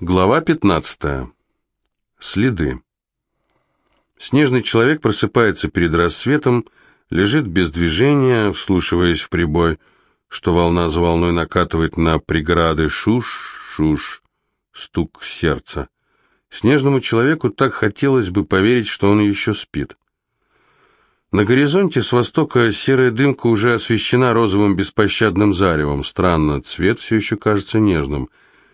Глава 15. Следы. Снежный человек просыпается перед рассветом, лежит без движения, вслушиваясь в прибой, что волна за волной накатывает на преграды шуш-шуш, стук сердца. Снежному человеку так хотелось бы поверить, что он еще спит. На горизонте с востока серая дымка уже освещена розовым беспощадным заревом. Странно, цвет все еще кажется нежным.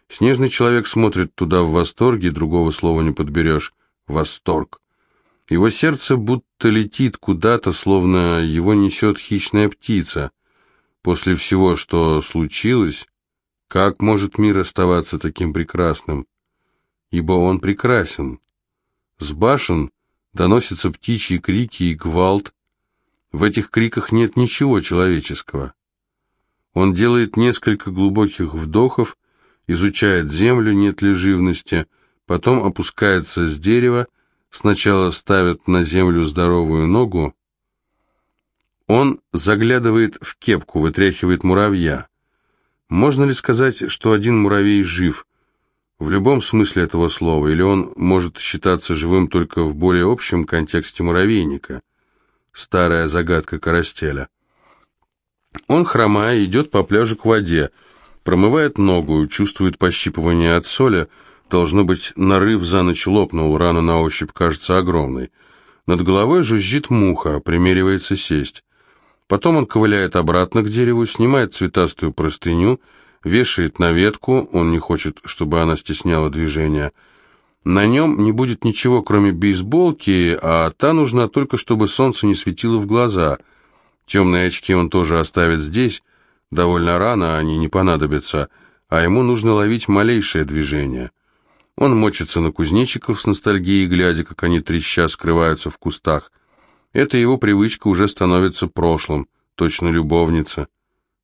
Снежный человек смотрит туда в восторге, другого слова не подберешь. Восторг. Его сердце будто летит куда-то, словно его несет хищная птица. После всего, что случилось, как может мир оставаться таким прекрасным? Ибо он прекрасен. С башен доносятся птичьи крики и гвалт. В этих криках нет ничего человеческого. Он делает несколько глубоких вдохов, изучает землю, нет ли живности, потом опускается с дерева, сначала ставит на землю здоровую ногу. Он заглядывает в кепку, вытряхивает муравья. Можно ли сказать, что один муравей жив – в любом смысле этого слова, или он может считаться живым только в более общем контексте муравейника. Старая загадка Карастеля. Он, хромая, идет по пляжу к воде, промывает ногу, чувствует пощипывание от соли, должно быть, нарыв за ночь лопнул, рана на ощупь кажется огромной. Над головой жужжит муха, примеривается сесть. Потом он ковыляет обратно к дереву, снимает цветастую простыню вешает на ветку, он не хочет, чтобы она стесняла движение. На нем не будет ничего, кроме бейсболки, а та нужна только, чтобы солнце не светило в глаза. Темные очки он тоже оставит здесь, довольно рано они не понадобятся, а ему нужно ловить малейшее движение. Он мочится на кузнечиков с ностальгией, глядя, как они треща скрываются в кустах. Эта его привычка уже становится прошлым, точно любовница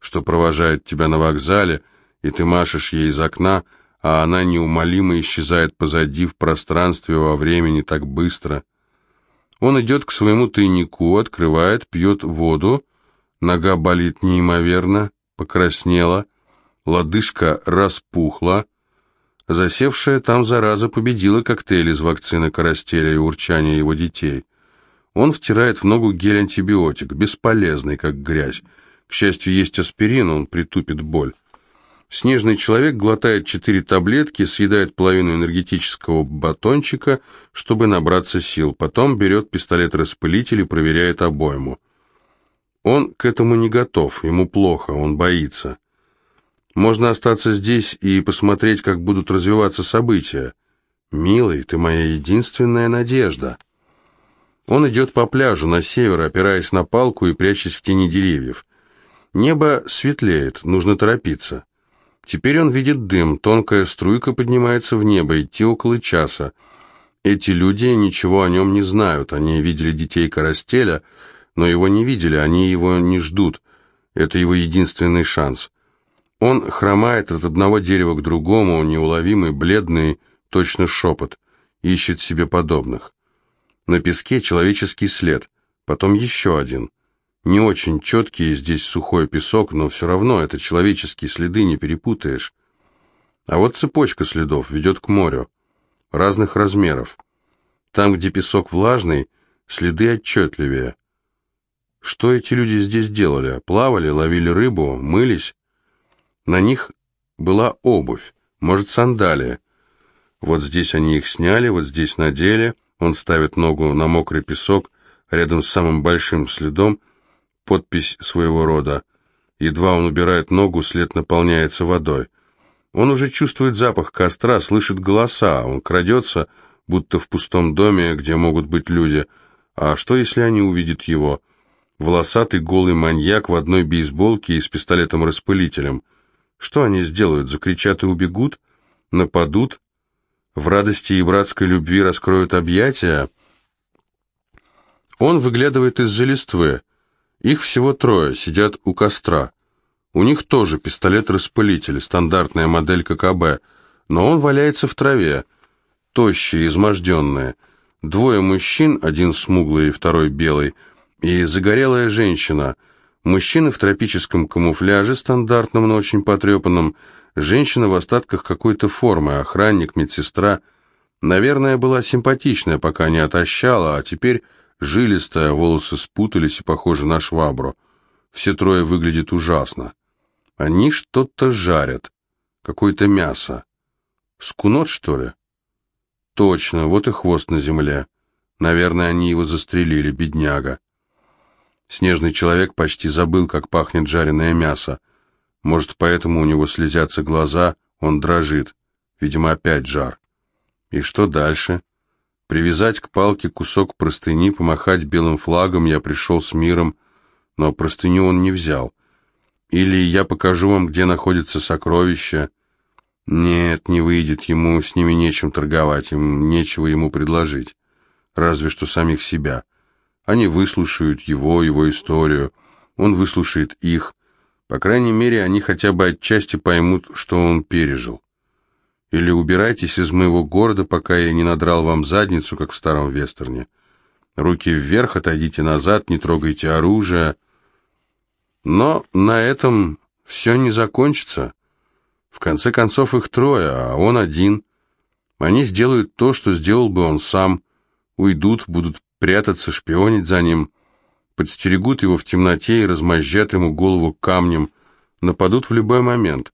что провожает тебя на вокзале, и ты машешь ей из окна, а она неумолимо исчезает позади в пространстве во времени так быстро. Он идет к своему тайнику, открывает, пьет воду, нога болит неимоверно, покраснела, лодыжка распухла, засевшая там зараза победила коктейль из вакцины Карастеля и урчания его детей. Он втирает в ногу гель-антибиотик, бесполезный, как грязь, к счастью, есть аспирин, он притупит боль. Снежный человек глотает четыре таблетки, съедает половину энергетического батончика, чтобы набраться сил. Потом берет пистолет-распылитель и проверяет обойму. Он к этому не готов, ему плохо, он боится. Можно остаться здесь и посмотреть, как будут развиваться события. «Милый, ты моя единственная надежда». Он идет по пляжу на север, опираясь на палку и прячась в тени деревьев. Небо светлеет, нужно торопиться. Теперь он видит дым, тонкая струйка поднимается в небо, идти около часа. Эти люди ничего о нем не знают, они видели детей Карастеля, но его не видели, они его не ждут. Это его единственный шанс. Он хромает от одного дерева к другому, неуловимый, бледный, точно шепот, ищет себе подобных. На песке человеческий след, потом еще один – не очень четкий, здесь сухой песок, но все равно это человеческие следы, не перепутаешь. А вот цепочка следов ведет к морю, разных размеров. Там, где песок влажный, следы отчетливее. Что эти люди здесь делали? Плавали, ловили рыбу, мылись? На них была обувь, может, сандалии. Вот здесь они их сняли, вот здесь надели. Он ставит ногу на мокрый песок рядом с самым большим следом, подпись своего рода. Едва он убирает ногу, след наполняется водой. Он уже чувствует запах костра, слышит голоса, он крадется, будто в пустом доме, где могут быть люди. А что, если они увидят его? Волосатый голый маньяк в одной бейсболке и с пистолетом-распылителем. Что они сделают? Закричат и убегут? Нападут? В радости и братской любви раскроют объятия? Он выглядывает из-за листвы. Их всего трое, сидят у костра. У них тоже пистолет-распылитель, стандартная модель ККБ, но он валяется в траве, тощие, изможденные. Двое мужчин, один смуглый, второй белый, и загорелая женщина. Мужчины в тропическом камуфляже, стандартном, но очень потрепанном, Женщина в остатках какой-то формы, охранник, медсестра. Наверное, была симпатичная, пока не отощала, а теперь жилистая, волосы спутались и похожи на швабру. Все трое выглядят ужасно. Они что-то жарят. Какое-то мясо. Скунот, что ли? Точно, вот и хвост на земле. Наверное, они его застрелили, бедняга. Снежный человек почти забыл, как пахнет жареное мясо. Может, поэтому у него слезятся глаза, он дрожит. Видимо, опять жар. И что дальше? Привязать к палке кусок простыни, помахать белым флагом, я пришел с миром, но простыню он не взял. Или я покажу вам, где находится сокровище. Нет, не выйдет, ему с ними нечем торговать, им нечего ему предложить. Разве что самих себя. Они выслушают его, его историю, он выслушает их, по крайней мере, они хотя бы отчасти поймут, что он пережил. Или убирайтесь из моего города, пока я не надрал вам задницу, как в старом вестерне. Руки вверх, отойдите назад, не трогайте оружие. Но на этом все не закончится. В конце концов, их трое, а он один. Они сделают то, что сделал бы он сам. Уйдут, будут прятаться, шпионить за ним подстерегут его в темноте и размозжат ему голову камнем, нападут в любой момент.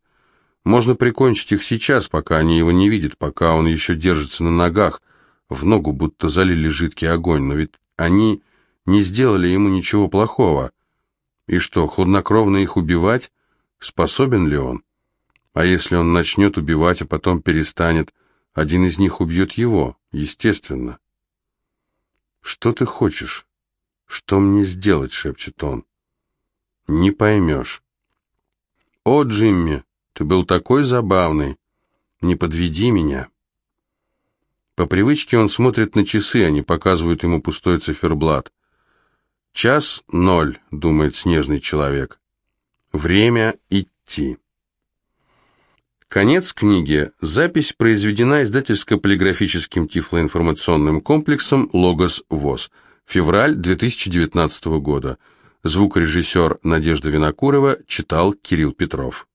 Можно прикончить их сейчас, пока они его не видят, пока он еще держится на ногах, в ногу будто залили жидкий огонь, но ведь они не сделали ему ничего плохого. И что, хладнокровно их убивать? Способен ли он? А если он начнет убивать, а потом перестанет, один из них убьет его, естественно. Что ты хочешь? «Что мне сделать?» — шепчет он. «Не поймешь». «О, Джимми, ты был такой забавный. Не подведи меня». По привычке он смотрит на часы, они показывают ему пустой циферблат. «Час ноль», — думает снежный человек. «Время идти». Конец книги. Запись произведена издательско-полиграфическим тифлоинформационным комплексом «Логос ВОЗ». Февраль 2019 года. Звукорежиссер Надежда Винокурова читал Кирилл Петров.